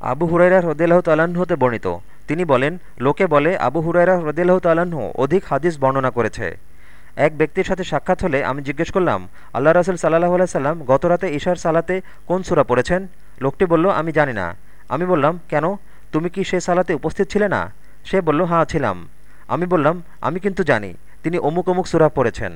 আবু হুরাইরা হ্রদেলাহ তাল্লাহ্ন হতে বর্ণিত। তিনি বলেন, লোকে বলে, আবু হুরাইরা হ্রদেলাহ তালাহ অধিক হাদিস বর্ণনা করেছে। এক ব্যক্তির সাথে সাক্ষাৎ হলে আমি জিজ্ঞেস করলাম আল্লাহ রাসুল সাল্লাহ সাল্লাম গত রাতে ঈশার সালাতে কোন সুরা পড়েছেন? লোকটি বলল, আমি জানি না। আমি বললাম, কেন? তুমি কি সে সালাতে উপস্থিত ছিলে না? সে বলল হ্যাঁ ছিলাম। আমি বললাম, আমি কিন্তু জানি, তিনি অমুক অমুক সুরা পড়েছেন।